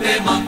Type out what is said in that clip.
pe mama